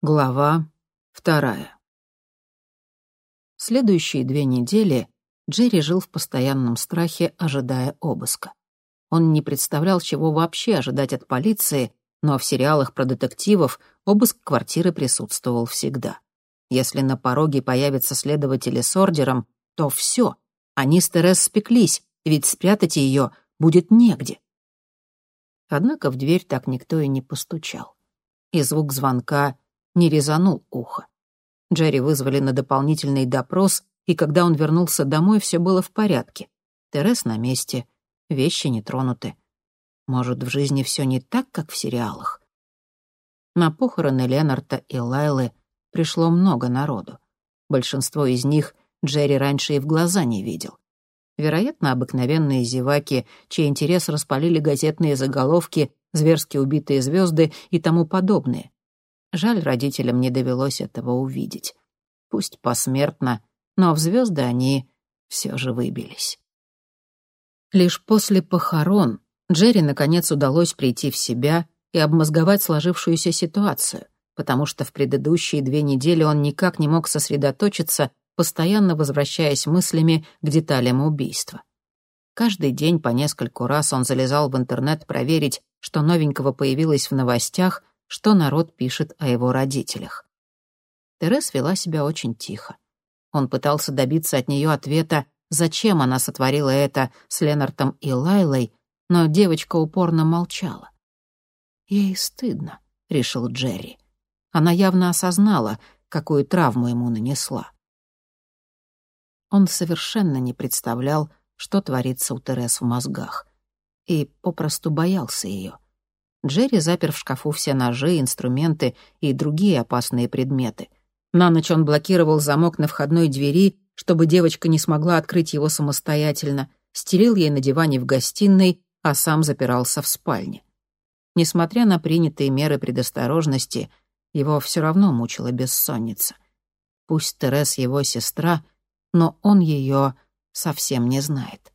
Глава вторая. Следующие две недели Джерри жил в постоянном страхе, ожидая обыска. Он не представлял, чего вообще ожидать от полиции, но в сериалах про детективов обыск квартиры присутствовал всегда. Если на пороге появятся следователи с ордером, то все, они с Терес спеклись, ведь спрятать ее будет негде. Однако в дверь так никто и не постучал. И звук звонка не резанул ухо. Джерри вызвали на дополнительный допрос, и когда он вернулся домой, все было в порядке. Терес на месте, вещи не тронуты. Может, в жизни все не так, как в сериалах? На похороны Ленарта и Лайлы пришло много народу. Большинство из них Джерри раньше и в глаза не видел. Вероятно, обыкновенные зеваки, чей интерес распалили газетные заголовки, зверски убитые звезды и тому подобное. Жаль, родителям не довелось этого увидеть. Пусть посмертно, но в звезды они все же выбились. Лишь после похорон Джерри наконец удалось прийти в себя и обмозговать сложившуюся ситуацию, потому что в предыдущие две недели он никак не мог сосредоточиться, постоянно возвращаясь мыслями к деталям убийства. Каждый день по нескольку раз он залезал в интернет проверить, что новенького появилось в новостях, что народ пишет о его родителях. Терес вела себя очень тихо. Он пытался добиться от нее ответа, зачем она сотворила это с Ленартом и Лайлой, но девочка упорно молчала. «Ей стыдно», — решил Джерри. Она явно осознала, какую травму ему нанесла. Он совершенно не представлял, что творится у Терес в мозгах, и попросту боялся ее. Джерри запер в шкафу все ножи, инструменты и другие опасные предметы. На ночь он блокировал замок на входной двери, чтобы девочка не смогла открыть его самостоятельно, стелил ей на диване в гостиной, а сам запирался в спальне. Несмотря на принятые меры предосторожности, его все равно мучила бессонница. Пусть Терес его сестра, но он ее совсем не знает.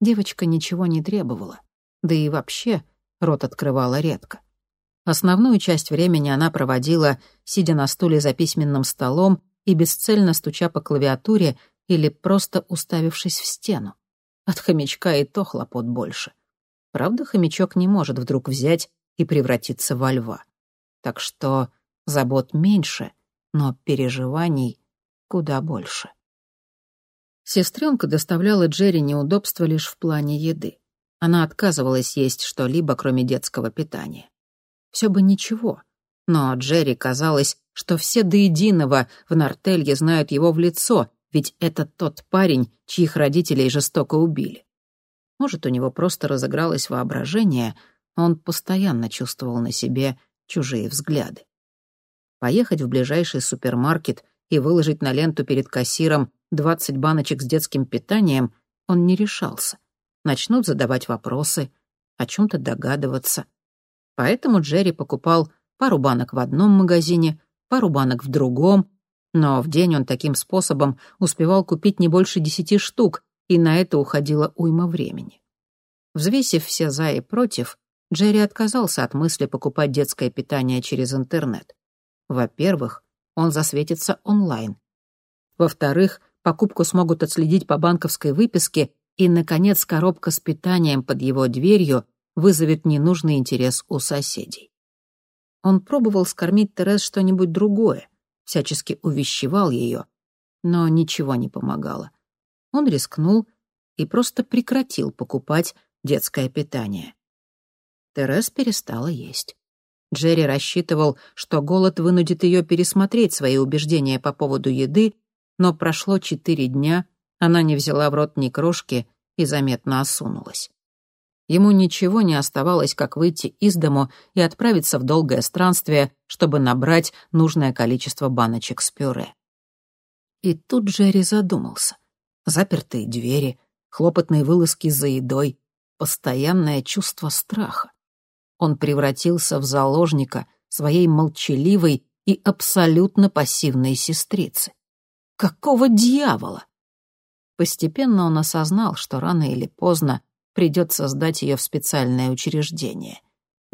Девочка ничего не требовала, да и вообще рот открывала редко. Основную часть времени она проводила, сидя на стуле за письменным столом и бесцельно стуча по клавиатуре или просто уставившись в стену. От хомячка и то хлопот больше. Правда, хомячок не может вдруг взять и превратиться во льва. Так что забот меньше, но переживаний куда больше. Сестренка доставляла Джерри неудобства лишь в плане еды. Она отказывалась есть что-либо, кроме детского питания. Все бы ничего, но Джерри казалось, что все до единого в Нартелье знают его в лицо, ведь это тот парень, чьих родителей жестоко убили. Может, у него просто разыгралось воображение, он постоянно чувствовал на себе чужие взгляды. Поехать в ближайший супермаркет и выложить на ленту перед кассиром 20 баночек с детским питанием он не решался — начнут задавать вопросы, о чем-то догадываться. Поэтому Джерри покупал пару банок в одном магазине, пару банок в другом, но в день он таким способом успевал купить не больше десяти штук, и на это уходило уйма времени. Взвесив все «за» и «против», Джерри отказался от мысли покупать детское питание через интернет. Во-первых, он засветится онлайн. Во-вторых, покупку смогут отследить по банковской выписке и, наконец, коробка с питанием под его дверью вызовет ненужный интерес у соседей. Он пробовал скормить Терез что-нибудь другое, всячески увещевал ее, но ничего не помогало. Он рискнул и просто прекратил покупать детское питание. Терез перестала есть. Джерри рассчитывал, что голод вынудит ее пересмотреть свои убеждения по поводу еды, но прошло четыре дня, она не взяла в рот ни крошки и заметно осунулась. Ему ничего не оставалось, как выйти из дому и отправиться в долгое странствие, чтобы набрать нужное количество баночек с пюре. И тут Джерри задумался. Запертые двери, хлопотные вылазки за едой, постоянное чувство страха. Он превратился в заложника своей молчаливой и абсолютно пассивной сестрицы. Какого дьявола? Постепенно он осознал, что рано или поздно придется сдать ее в специальное учреждение.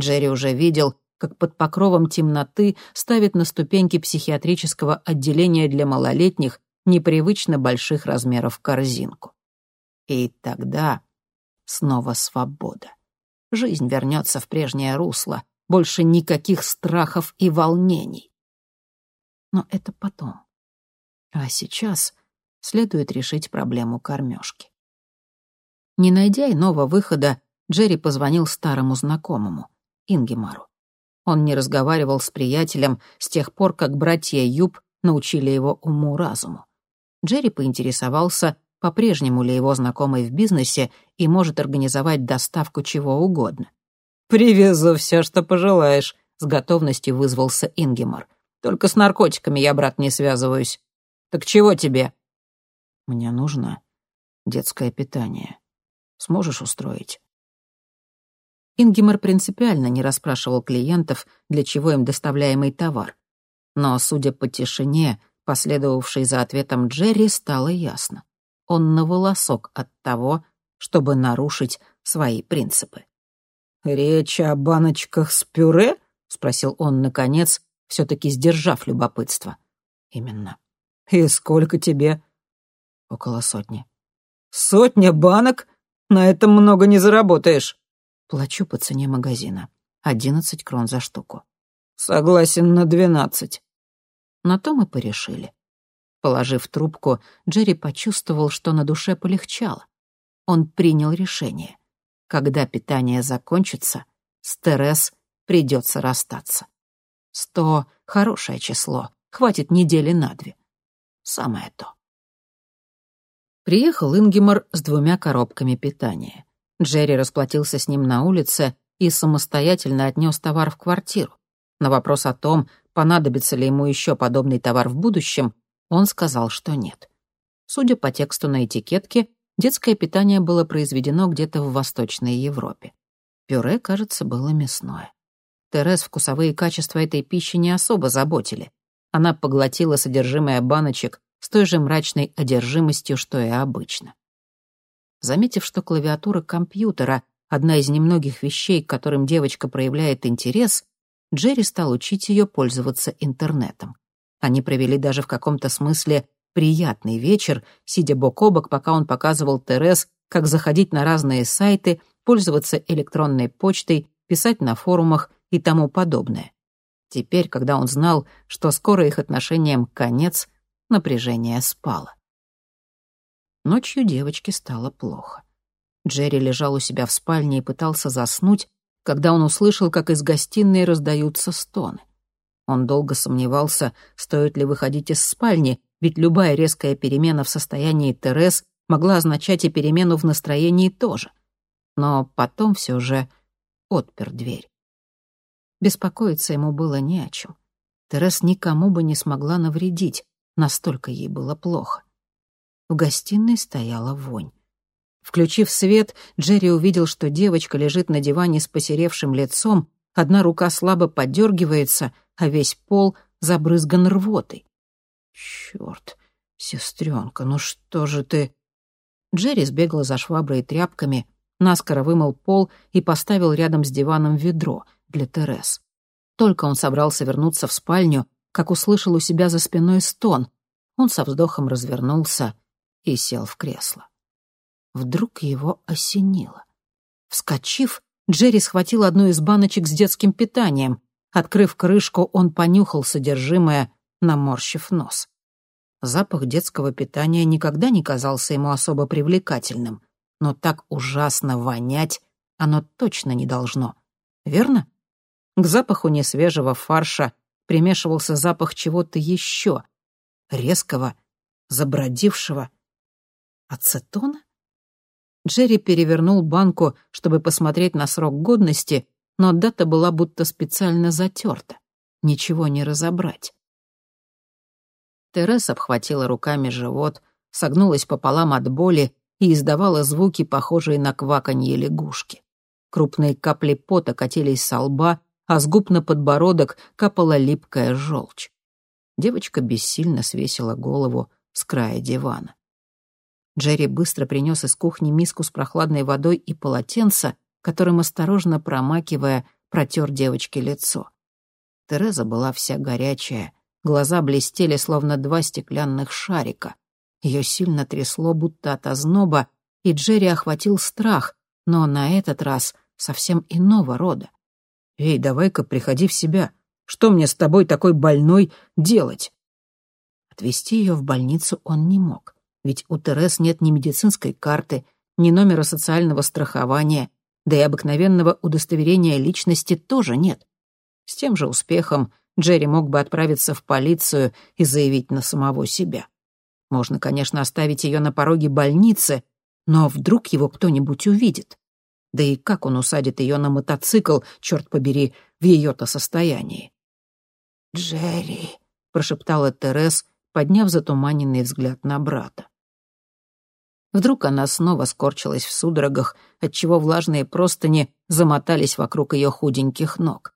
Джерри уже видел, как под покровом темноты ставит на ступеньки психиатрического отделения для малолетних непривычно больших размеров корзинку. И тогда снова свобода. Жизнь вернется в прежнее русло, больше никаких страхов и волнений. Но это потом. А сейчас следует решить проблему кормежки. Не найдя иного выхода, Джерри позвонил старому знакомому, Ингемару. Он не разговаривал с приятелем с тех пор, как братья Юб научили его уму-разуму. Джерри поинтересовался, по-прежнему ли его знакомый в бизнесе и может организовать доставку чего угодно. «Привезу все, что пожелаешь», — с готовностью вызвался Ингемар. «Только с наркотиками я, брат, не связываюсь. Так чего тебе?» «Мне нужно детское питание. Сможешь устроить?» Ингемар принципиально не расспрашивал клиентов, для чего им доставляемый товар. Но, судя по тишине, последовавшей за ответом Джерри, стало ясно. Он на волосок от того, чтобы нарушить свои принципы. «Речь о баночках с пюре?» — спросил он, наконец, все-таки сдержав любопытство. «Именно». «И сколько тебе?» «Около сотни». «Сотня банок? На этом много не заработаешь». Плачу по цене магазина. Одиннадцать крон за штуку. Согласен на двенадцать. На то мы порешили. Положив трубку, Джерри почувствовал, что на душе полегчало. Он принял решение. Когда питание закончится, с Терес придется расстаться. Сто — хорошее число, хватит недели на две. Самое то. Приехал Ингемар с двумя коробками питания. Джерри расплатился с ним на улице и самостоятельно отнес товар в квартиру. На вопрос о том, понадобится ли ему еще подобный товар в будущем, он сказал, что нет. Судя по тексту на этикетке, детское питание было произведено где-то в Восточной Европе. Пюре, кажется, было мясное. Терес вкусовые качества этой пищи не особо заботили. Она поглотила содержимое баночек с той же мрачной одержимостью, что и обычно. Заметив, что клавиатура компьютера — одна из немногих вещей, к которым девочка проявляет интерес, Джерри стал учить ее пользоваться интернетом. Они провели даже в каком-то смысле приятный вечер, сидя бок о бок, пока он показывал Терес, как заходить на разные сайты, пользоваться электронной почтой, писать на форумах и тому подобное. Теперь, когда он знал, что скоро их отношениям конец, напряжение спало. Ночью девочке стало плохо. Джерри лежал у себя в спальне и пытался заснуть, когда он услышал, как из гостиной раздаются стоны. Он долго сомневался, стоит ли выходить из спальни, ведь любая резкая перемена в состоянии Терес могла означать и перемену в настроении тоже. Но потом все же отпер дверь. Беспокоиться ему было не о чем. Терес никому бы не смогла навредить, настолько ей было плохо. В гостиной стояла вонь. Включив свет, Джерри увидел, что девочка лежит на диване с посеревшим лицом, одна рука слабо подергивается, а весь пол забрызган рвотой. «Чёрт, сестренка, ну что же ты...» Джерри сбегал за шваброй и тряпками, наскоро вымыл пол и поставил рядом с диваном ведро для Терес. Только он собрался вернуться в спальню, как услышал у себя за спиной стон. Он со вздохом развернулся и сел в кресло. Вдруг его осенило. Вскочив, Джерри схватил одну из баночек с детским питанием. Открыв крышку, он понюхал содержимое, наморщив нос. Запах детского питания никогда не казался ему особо привлекательным, но так ужасно вонять оно точно не должно. Верно? К запаху несвежего фарша примешивался запах чего-то еще, резкого, забродившего Ацетона? Джерри перевернул банку, чтобы посмотреть на срок годности, но дата была будто специально затерта. Ничего не разобрать. Терес обхватила руками живот, согнулась пополам от боли и издавала звуки, похожие на кваканье лягушки. Крупные капли пота катились со лба, а с губ на подбородок капала липкая желчь. Девочка бессильно свесила голову с края дивана. Джерри быстро принес из кухни миску с прохладной водой и полотенце, которым, осторожно промакивая, протер девочке лицо. Тереза была вся горячая, глаза блестели, словно два стеклянных шарика. Ее сильно трясло, будто от озноба, и Джерри охватил страх, но на этот раз совсем иного рода. «Эй, давай-ка приходи в себя. Что мне с тобой такой больной делать?» Отвезти ее в больницу он не мог, ведь у Терез нет ни медицинской карты, ни номера социального страхования, да и обыкновенного удостоверения личности тоже нет. С тем же успехом Джерри мог бы отправиться в полицию и заявить на самого себя. Можно, конечно, оставить ее на пороге больницы, но вдруг его кто-нибудь увидит. Да и как он усадит ее на мотоцикл, черт побери, в ее-то состоянии? «Джерри», — прошептала Терес, подняв затуманенный взгляд на брата. Вдруг она снова скорчилась в судорогах, отчего влажные простыни замотались вокруг ее худеньких ног.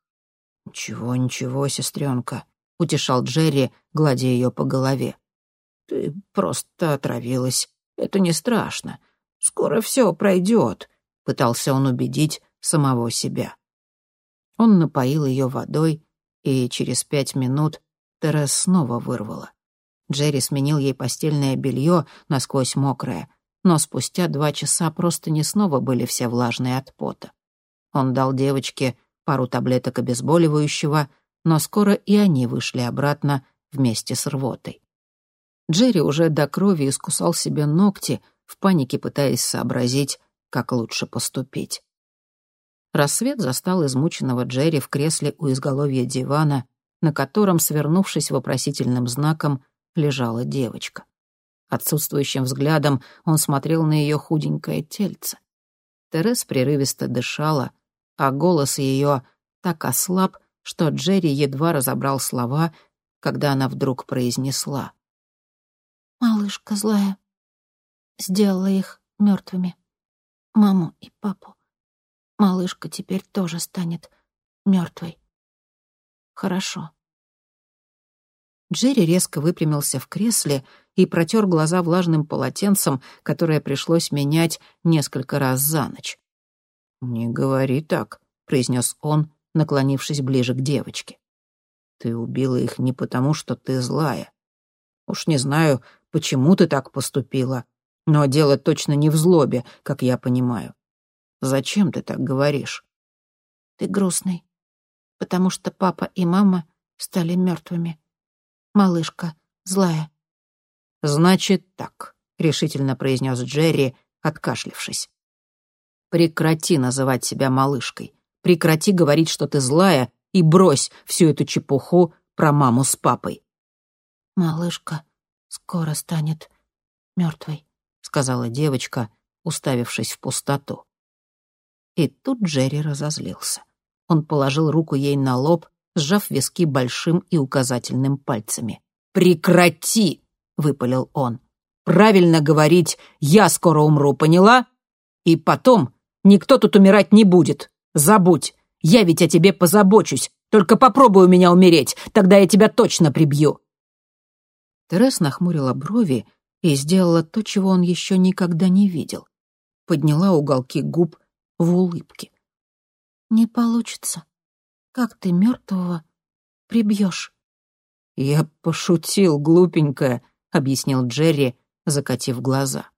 «Ничего, ничего, сестренка», — утешал Джерри, гладя ее по голове. «Ты просто отравилась. Это не страшно. Скоро все пройдет», — пытался он убедить самого себя. Он напоил ее водой, и через пять минут Терес снова вырвала. Джерри сменил ей постельное белье, насквозь мокрое, но спустя два часа просто не снова были все влажные от пота. Он дал девочке пару таблеток обезболивающего, но скоро и они вышли обратно вместе с рвотой. Джерри уже до крови искусал себе ногти, в панике пытаясь сообразить, как лучше поступить. Рассвет застал измученного Джерри в кресле у изголовья дивана, на котором, свернувшись вопросительным знаком, лежала девочка. Отсутствующим взглядом он смотрел на ее худенькое тельце. Терес прерывисто дышала, а голос ее так ослаб, что Джерри едва разобрал слова, когда она вдруг произнесла. «Малышка злая сделала их мертвыми. Маму и папу. Малышка теперь тоже станет мертвой. Хорошо. Джерри резко выпрямился в кресле и протер глаза влажным полотенцем, которое пришлось менять несколько раз за ночь. «Не говори так», — произнес он, наклонившись ближе к девочке. «Ты убила их не потому, что ты злая. Уж не знаю, почему ты так поступила, но дело точно не в злобе, как я понимаю. Зачем ты так говоришь? Ты грустный, потому что папа и мама стали мертвыми. Малышка злая. Значит так, решительно произнес Джерри, откашлившись. Прекрати называть себя малышкой. Прекрати говорить, что ты злая, и брось всю эту чепуху про маму с папой. Малышка скоро станет мертвой. — сказала девочка, уставившись в пустоту. И тут Джерри разозлился. Он положил руку ей на лоб, сжав виски большим и указательным пальцами. «Прекрати!» — выпалил он. «Правильно говорить «я скоро умру», поняла? И потом никто тут умирать не будет. Забудь. Я ведь о тебе позабочусь. Только попробуй у меня умереть, тогда я тебя точно прибью». Терес нахмурила брови и сделала то, чего он еще никогда не видел. Подняла уголки губ в улыбке. «Не получится. Как ты мертвого прибьешь?» «Я пошутил, глупенькая», — объяснил Джерри, закатив глаза.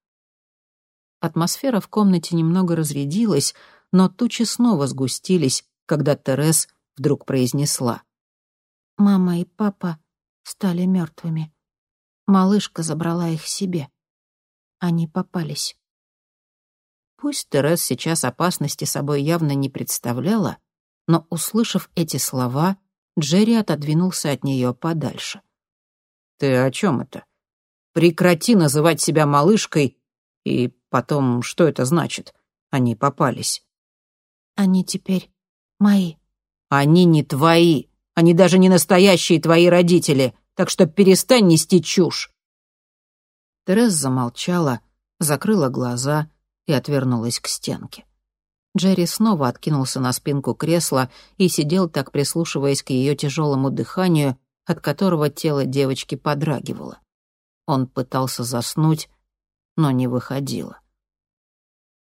Атмосфера в комнате немного разрядилась, но тучи снова сгустились, когда Терес вдруг произнесла. «Мама и папа стали мертвыми. Малышка забрала их себе. Они попались. Пусть Терес сейчас опасности собой явно не представляла, но, услышав эти слова, Джерри отодвинулся от нее подальше. «Ты о чем это? Прекрати называть себя малышкой, и потом, что это значит? Они попались». «Они теперь мои». «Они не твои. Они даже не настоящие твои родители так что перестань нести чушь». Тереза замолчала, закрыла глаза и отвернулась к стенке. Джерри снова откинулся на спинку кресла и сидел так, прислушиваясь к ее тяжелому дыханию, от которого тело девочки подрагивало. Он пытался заснуть, но не выходило.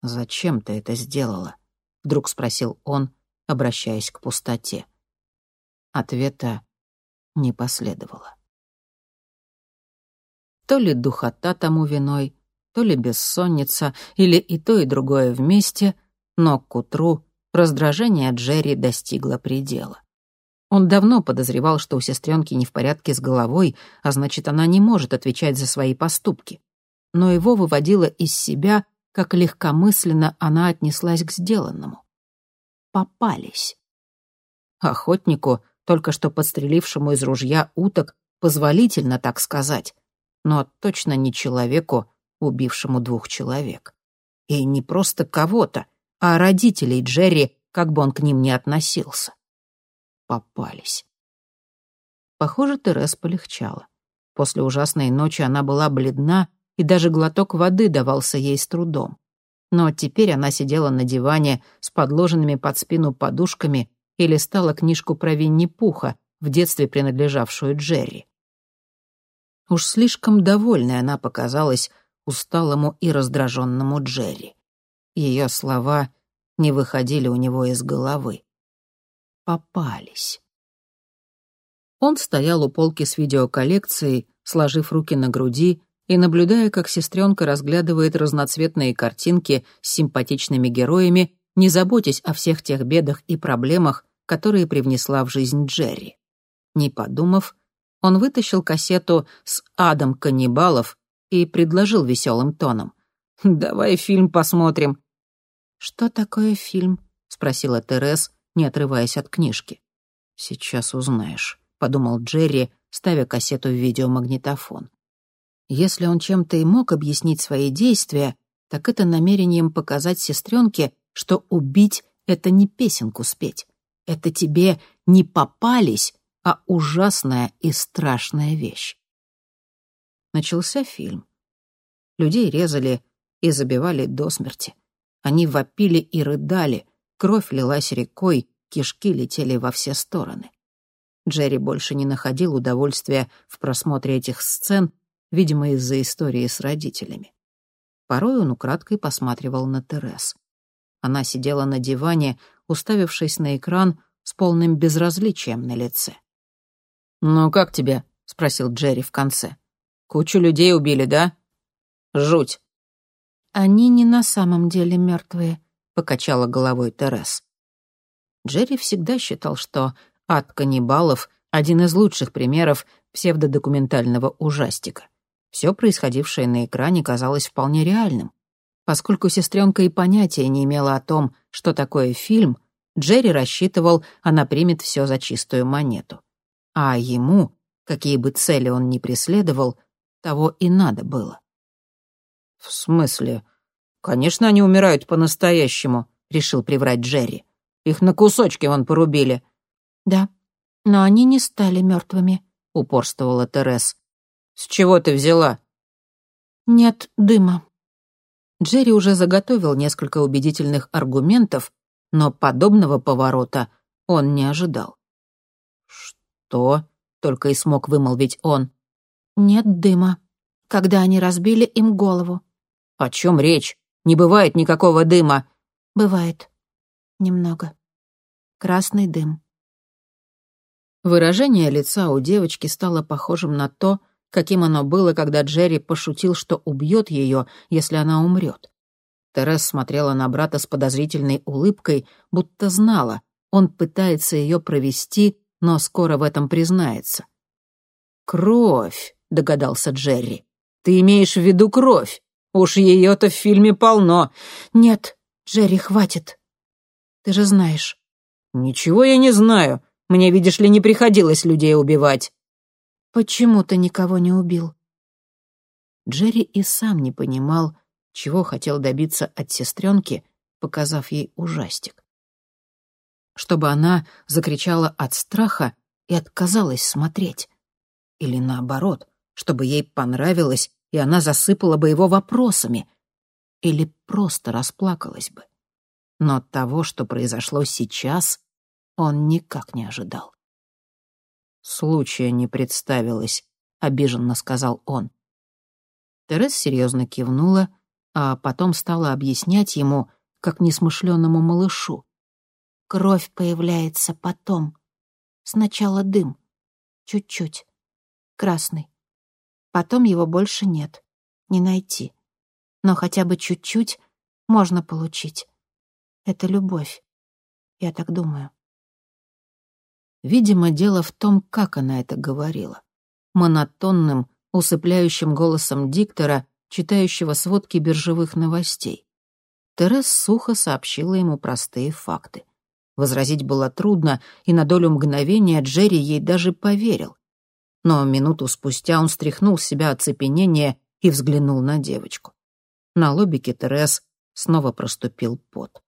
«Зачем ты это сделала?» — вдруг спросил он, обращаясь к пустоте. Ответа не последовало. То ли духота тому виной, то ли бессонница, или и то, и другое вместе, но к утру раздражение Джерри достигло предела. Он давно подозревал, что у сестренки не в порядке с головой, а значит, она не может отвечать за свои поступки. Но его выводило из себя, как легкомысленно она отнеслась к сделанному. Попались. Охотнику, только что подстрелившему из ружья уток, позволительно так сказать, но точно не человеку, убившему двух человек. И не просто кого-то, а родителей Джерри, как бы он к ним ни относился попались. Похоже, Терес полегчала. После ужасной ночи она была бледна, и даже глоток воды давался ей с трудом. Но теперь она сидела на диване с подложенными под спину подушками и листала книжку про Винни-Пуха, в детстве принадлежавшую Джерри. Уж слишком довольной она показалась усталому и раздраженному Джерри. Ее слова не выходили у него из головы попались. Он стоял у полки с видеоколлекцией, сложив руки на груди и наблюдая, как сестренка разглядывает разноцветные картинки с симпатичными героями, не заботясь о всех тех бедах и проблемах, которые привнесла в жизнь Джерри. Не подумав, он вытащил кассету с «Адом каннибалов» и предложил веселым тоном. «Давай фильм посмотрим». «Что такое фильм?» — спросила Терес, не отрываясь от книжки. «Сейчас узнаешь», — подумал Джерри, ставя кассету в видеомагнитофон. Если он чем-то и мог объяснить свои действия, так это намерением показать сестренке, что убить — это не песенку спеть. Это тебе не попались, а ужасная и страшная вещь. Начался фильм. Людей резали и забивали до смерти. Они вопили и рыдали, Кровь лилась рекой, кишки летели во все стороны. Джерри больше не находил удовольствия в просмотре этих сцен, видимо, из-за истории с родителями. Порой он украдкой посматривал на Терес. Она сидела на диване, уставившись на экран с полным безразличием на лице. «Ну, как тебе?» — спросил Джерри в конце. «Кучу людей убили, да? Жуть». «Они не на самом деле мертвые», — покачала головой Терес. Джерри всегда считал, что «Ад каннибалов» — один из лучших примеров псевдодокументального ужастика. Все происходившее на экране казалось вполне реальным. Поскольку сестренка и понятия не имела о том, что такое фильм, Джерри рассчитывал, она примет все за чистую монету. А ему, какие бы цели он ни преследовал, того и надо было. «В смысле?» «Конечно, они умирают по-настоящему», — решил приврать Джерри. «Их на кусочки вон порубили». «Да, но они не стали мертвыми», — упорствовала Терес. «С чего ты взяла?» «Нет дыма». Джерри уже заготовил несколько убедительных аргументов, но подобного поворота он не ожидал. «Что?» — только и смог вымолвить он. «Нет дыма. Когда они разбили им голову». «О чем речь? Не бывает никакого дыма». «Бывает. Немного. Красный дым». Выражение лица у девочки стало похожим на то, каким оно было, когда Джерри пошутил, что убьет ее, если она умрет. Терес смотрела на брата с подозрительной улыбкой, будто знала, он пытается ее провести, но скоро в этом признается. «Кровь», — догадался Джерри. «Ты имеешь в виду кровь?» Уж ее-то в фильме полно. Нет, Джерри, хватит. Ты же знаешь. Ничего я не знаю. Мне, видишь ли, не приходилось людей убивать. Почему ты никого не убил? Джерри и сам не понимал, чего хотел добиться от сестренки, показав ей ужастик. Чтобы она закричала от страха и отказалась смотреть. Или наоборот, чтобы ей понравилось и она засыпала бы его вопросами. Или просто расплакалась бы. Но того, что произошло сейчас, он никак не ожидал. «Случая не представилось», — обиженно сказал он. Терес серьезно кивнула, а потом стала объяснять ему, как несмышленному малышу. «Кровь появляется потом. Сначала дым. Чуть-чуть. Красный. Потом его больше нет. Не найти. Но хотя бы чуть-чуть можно получить. Это любовь. Я так думаю. Видимо, дело в том, как она это говорила. Монотонным, усыпляющим голосом диктора, читающего сводки биржевых новостей. Терес сухо сообщила ему простые факты. Возразить было трудно, и на долю мгновения Джерри ей даже поверил. Но минуту спустя он стряхнул с себя оцепенение и взглянул на девочку. На лобике Терес снова проступил пот.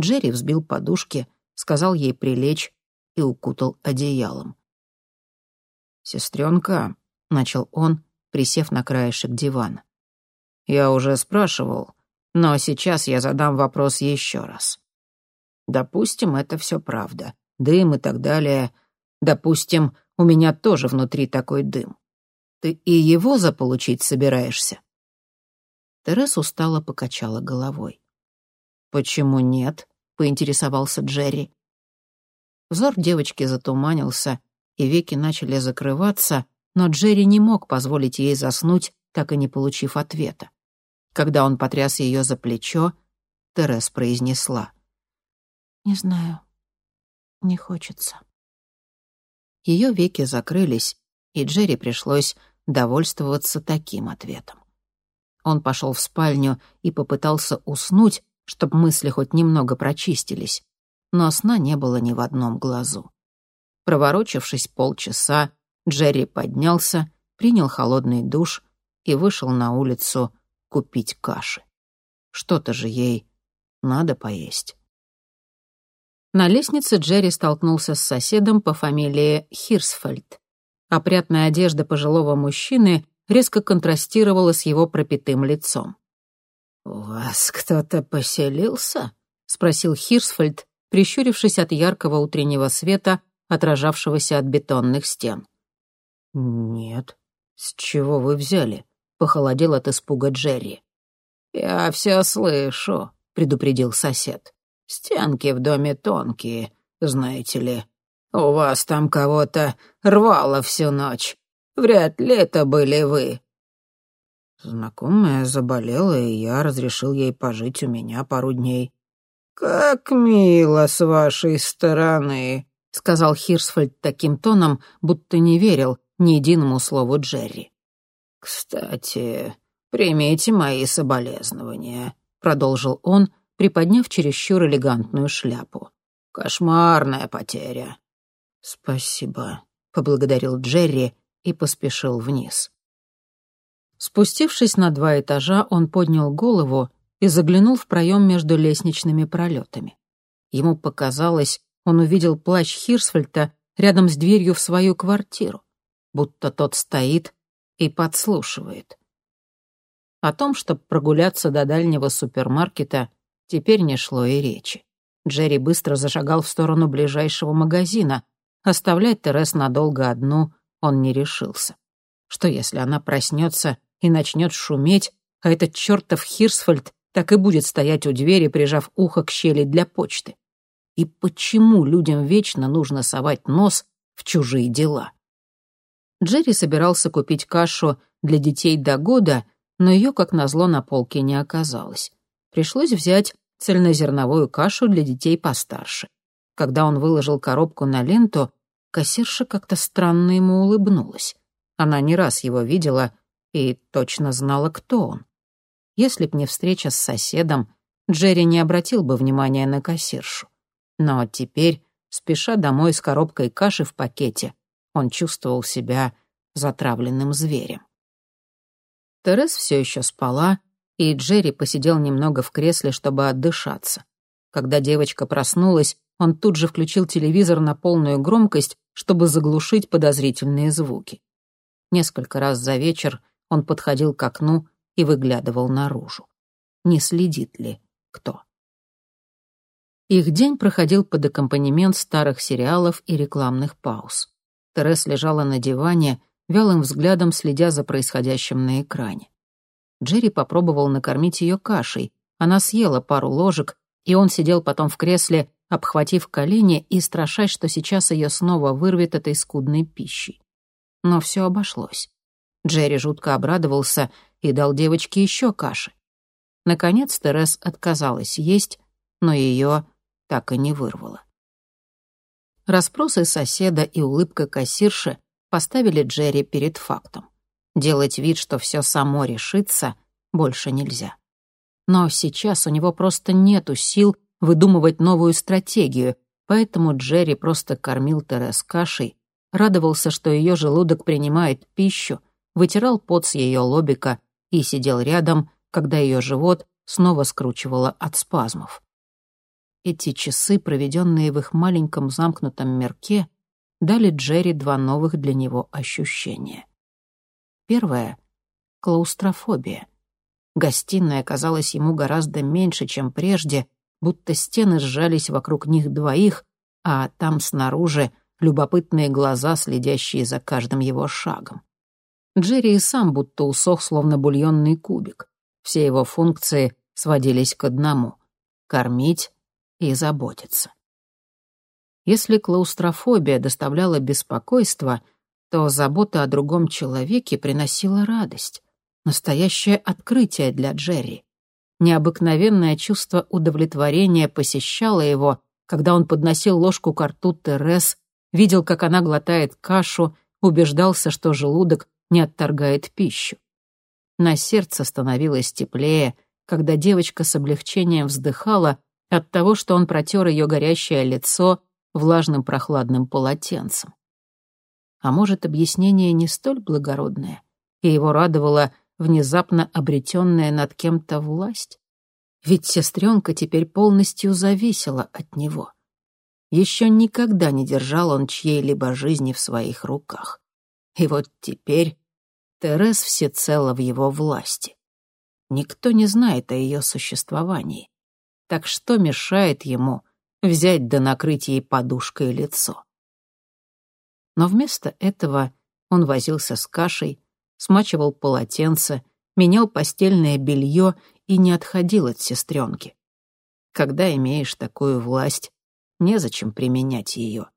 Джерри взбил подушки, сказал ей прилечь и укутал одеялом. «Сестренка», — начал он, присев на краешек дивана. «Я уже спрашивал, но сейчас я задам вопрос еще раз. Допустим, это все правда. Дым и так далее. Допустим, у меня тоже внутри такой дым. Ты и его заполучить собираешься?» Терес устало покачала головой. «Почему нет?» — поинтересовался Джерри. Взор девочки затуманился, и веки начали закрываться, но Джерри не мог позволить ей заснуть, так и не получив ответа. Когда он потряс ее за плечо, Терес произнесла. «Не знаю. Не хочется». Ее веки закрылись, и Джерри пришлось довольствоваться таким ответом. Он пошел в спальню и попытался уснуть, чтобы мысли хоть немного прочистились, но сна не было ни в одном глазу. Проворочившись полчаса, Джерри поднялся, принял холодный душ и вышел на улицу купить каши. Что-то же ей надо поесть. На лестнице Джерри столкнулся с соседом по фамилии Хирсфельд. Опрятная одежда пожилого мужчины резко контрастировала с его пропитым лицом. «У вас кто-то поселился?» — спросил Хирсфельд, прищурившись от яркого утреннего света, отражавшегося от бетонных стен. «Нет. С чего вы взяли?» — похолодел от испуга Джерри. «Я все слышу», — предупредил сосед. «Стенки в доме тонкие, знаете ли. У вас там кого-то рвало всю ночь. Вряд ли это были вы». Знакомая заболела, и я разрешил ей пожить у меня пару дней. «Как мило с вашей стороны», — сказал Хирсфельд таким тоном, будто не верил ни единому слову Джерри. «Кстати, примите мои соболезнования», — продолжил он, приподняв чересчур элегантную шляпу. «Кошмарная потеря». «Спасибо», — поблагодарил Джерри и поспешил вниз. Спустившись на два этажа, он поднял голову и заглянул в проем между лестничными пролетами. Ему показалось, он увидел плащ Хирсфельта рядом с дверью в свою квартиру, будто тот стоит и подслушивает. О том, чтобы прогуляться до дальнего супермаркета, теперь не шло и речи. Джерри быстро зашагал в сторону ближайшего магазина. Оставлять Терес надолго одну он не решился. Что если она проснется и начнет шуметь, а этот чертов Хирсфольд так и будет стоять у двери, прижав ухо к щели для почты? И почему людям вечно нужно совать нос в чужие дела? Джерри собирался купить кашу для детей до года, но ее, как назло, на полке не оказалось. Пришлось взять цельнозерновую кашу для детей постарше. Когда он выложил коробку на ленту, кассирша как-то странно ему улыбнулась. Она не раз его видела и точно знала, кто он. Если б не встреча с соседом, Джерри не обратил бы внимания на кассиршу. Но теперь, спеша домой с коробкой каши в пакете, он чувствовал себя затравленным зверем. Терес все еще спала, и Джерри посидел немного в кресле, чтобы отдышаться. Когда девочка проснулась, он тут же включил телевизор на полную громкость, чтобы заглушить подозрительные звуки. Несколько раз за вечер он подходил к окну и выглядывал наружу. Не следит ли кто? Их день проходил под аккомпанемент старых сериалов и рекламных пауз. Терес лежала на диване, вялым взглядом следя за происходящим на экране. Джерри попробовал накормить ее кашей. Она съела пару ложек, и он сидел потом в кресле обхватив колени и страшась, что сейчас ее снова вырвет этой скудной пищей. Но все обошлось. Джерри жутко обрадовался и дал девочке еще каши. Наконец Терес отказалась есть, но ее так и не вырвало. Распросы соседа и улыбка кассирши поставили Джерри перед фактом. Делать вид, что все само решится, больше нельзя. Но сейчас у него просто нету сил выдумывать новую стратегию, поэтому Джерри просто кормил Терес кашей, радовался, что ее желудок принимает пищу, вытирал пот с ее лобика и сидел рядом, когда ее живот снова скручивало от спазмов. Эти часы, проведенные в их маленьком замкнутом мирке, дали Джерри два новых для него ощущения. Первое — клаустрофобия. Гостиная казалась ему гораздо меньше, чем прежде, будто стены сжались вокруг них двоих, а там снаружи любопытные глаза, следящие за каждым его шагом. Джерри и сам будто усох, словно бульонный кубик. Все его функции сводились к одному — кормить и заботиться. Если клаустрофобия доставляла беспокойство, то забота о другом человеке приносила радость. Настоящее открытие для Джерри. Необыкновенное чувство удовлетворения посещало его, когда он подносил ложку к рту Терес, видел, как она глотает кашу, убеждался, что желудок не отторгает пищу. На сердце становилось теплее, когда девочка с облегчением вздыхала от того, что он протер ее горящее лицо влажным прохладным полотенцем. А может, объяснение не столь благородное, и его радовала внезапно обретенная над кем-то власть? Ведь сестренка теперь полностью зависела от него. Еще никогда не держал он чьей-либо жизни в своих руках. И вот теперь Терес всецело в его власти. Никто не знает о ее существовании. Так что мешает ему взять да накрыть ей подушкой лицо? Но вместо этого он возился с кашей, смачивал полотенце, менял постельное белье и не отходил от сестренки. Когда имеешь такую власть, незачем применять ее.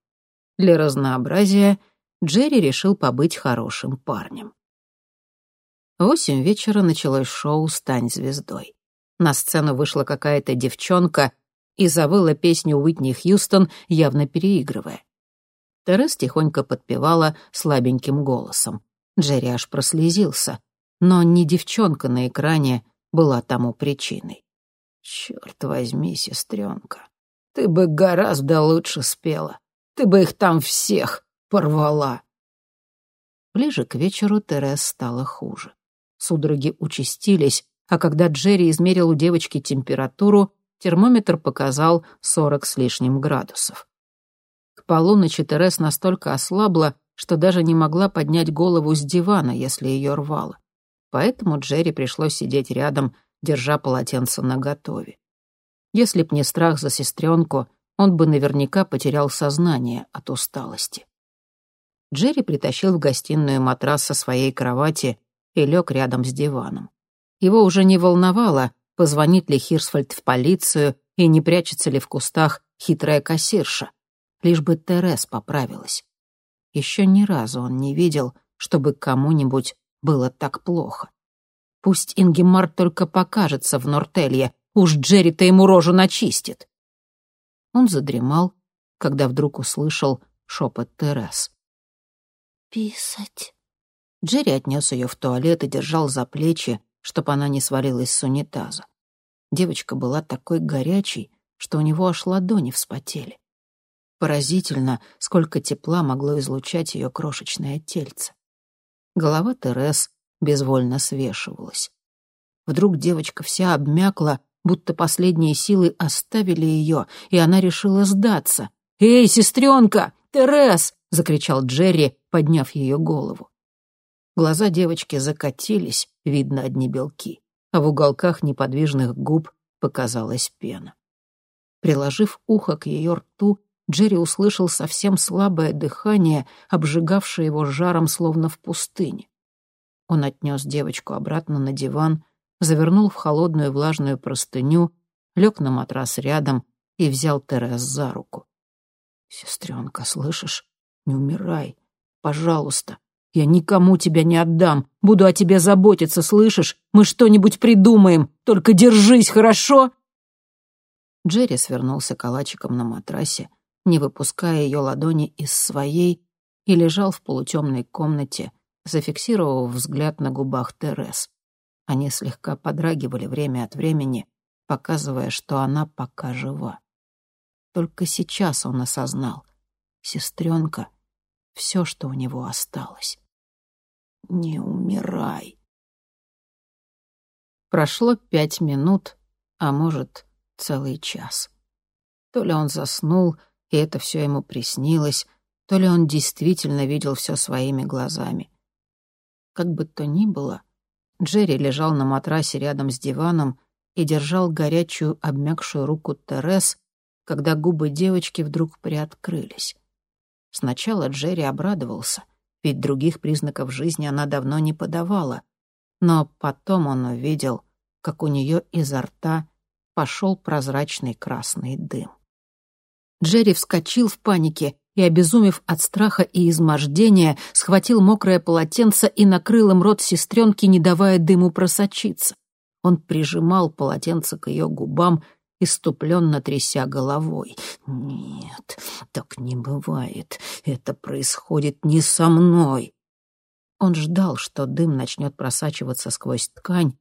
Для разнообразия Джерри решил побыть хорошим парнем. Восемь вечера началось шоу «Стань звездой». На сцену вышла какая-то девчонка и завыла песню Уитни Хьюстон, явно переигрывая. Терес тихонько подпевала слабеньким голосом. Джерри аж прослезился. Но не девчонка на экране была тому причиной. «Черт возьми, сестренка, ты бы гораздо лучше спела. Ты бы их там всех порвала». Ближе к вечеру Терес стало хуже. Судороги участились, а когда Джерри измерил у девочки температуру, термометр показал сорок с лишним градусов. К полуночи Терес настолько ослабла, что даже не могла поднять голову с дивана, если ее рвало. Поэтому Джерри пришлось сидеть рядом, держа полотенце наготове. Если б не страх за сестренку, он бы наверняка потерял сознание от усталости. Джерри притащил в гостиную матрас со своей кровати и лег рядом с диваном. Его уже не волновало, позвонит ли Хирсфальд в полицию и не прячется ли в кустах хитрая кассирша, лишь бы Терес поправилась. Еще ни разу он не видел, чтобы кому-нибудь было так плохо. Пусть Ингемар только покажется в Нортелье, уж Джерри-то ему рожу начистит. Он задремал, когда вдруг услышал шепот Терес. «Писать». Джерри отнес ее в туалет и держал за плечи, чтобы она не свалилась с унитаза. Девочка была такой горячей, что у него аж ладони вспотели. Поразительно, сколько тепла могло излучать ее крошечное тельце. Голова Терес безвольно свешивалась. Вдруг девочка вся обмякла, будто последние силы оставили ее, и она решила сдаться. «Эй, сестренка! Терес!» — закричал Джерри, подняв ее голову. Глаза девочки закатились, видно одни белки, а в уголках неподвижных губ показалась пена. Приложив ухо к ее рту, Джерри услышал совсем слабое дыхание, обжигавшее его жаром, словно в пустыне. Он отнес девочку обратно на диван, завернул в холодную влажную простыню, лег на матрас рядом и взял Терес за руку. «Сестренка, слышишь? Не умирай. Пожалуйста. Я никому тебя не отдам. Буду о тебе заботиться, слышишь? Мы что-нибудь придумаем. Только держись, хорошо?» Джерри свернулся калачиком на матрасе, не выпуская ее ладони из своей, и лежал в полутемной комнате, зафиксировав взгляд на губах Терес. Они слегка подрагивали время от времени, показывая, что она пока жива. Только сейчас он осознал. Сестренка — все, что у него осталось. «Не умирай!» Прошло пять минут, а может, целый час. То ли он заснул, и это все ему приснилось, то ли он действительно видел все своими глазами. Как бы то ни было, Джерри лежал на матрасе рядом с диваном и держал горячую обмякшую руку Терес, когда губы девочки вдруг приоткрылись. Сначала Джерри обрадовался, ведь других признаков жизни она давно не подавала, но потом он увидел, как у нее изо рта пошел прозрачный красный дым. Джерри вскочил в панике и, обезумев от страха и измождения, схватил мокрое полотенце и накрыл им рот сестренки, не давая дыму просочиться. Он прижимал полотенце к ее губам иступленно тряся головой. «Нет, так не бывает. Это происходит не со мной». Он ждал, что дым начнет просачиваться сквозь ткань,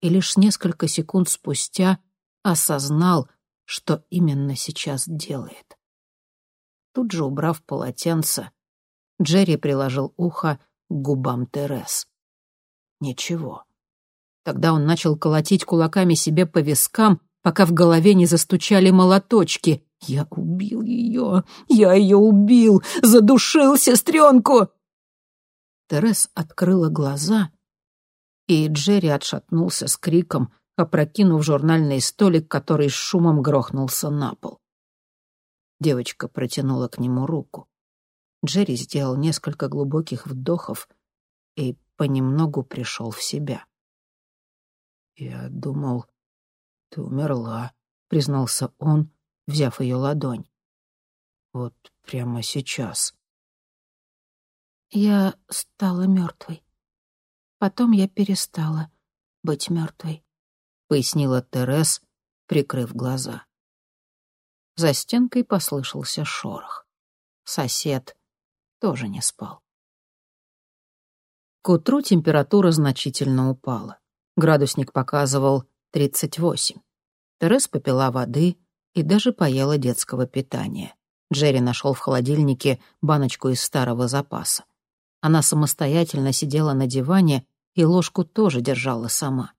и лишь несколько секунд спустя осознал, что именно сейчас делает. Тут же, убрав полотенце, Джерри приложил ухо к губам Терес. Ничего. Тогда он начал колотить кулаками себе по вискам, пока в голове не застучали молоточки. «Я убил ее! Я ее убил! Задушил сестренку!» Терес открыла глаза, и Джерри отшатнулся с криком, опрокинув журнальный столик, который с шумом грохнулся на пол. Девочка протянула к нему руку. Джерри сделал несколько глубоких вдохов и понемногу пришел в себя. «Я думал, «Ты умерла», — признался он, взяв ее ладонь. «Вот прямо сейчас». Я стала мертвой. Потом я перестала быть мертвой, пояснила Терес, прикрыв глаза. За стенкой послышался шорох. Сосед тоже не спал. К утру температура значительно упала. Градусник показывал 38. Терес попила воды и даже поела детского питания. Джерри нашел в холодильнике баночку из старого запаса. Она самостоятельно сидела на диване и ложку тоже держала сама.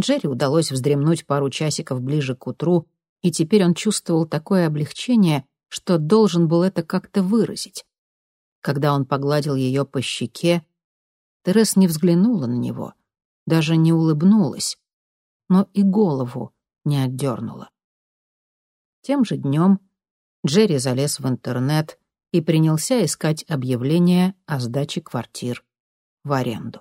Джерри удалось вздремнуть пару часиков ближе к утру, и теперь он чувствовал такое облегчение, что должен был это как-то выразить. Когда он погладил ее по щеке, Терес не взглянула на него, даже не улыбнулась, но и голову не отдернула. Тем же днем Джерри залез в интернет и принялся искать объявления о сдаче квартир в аренду.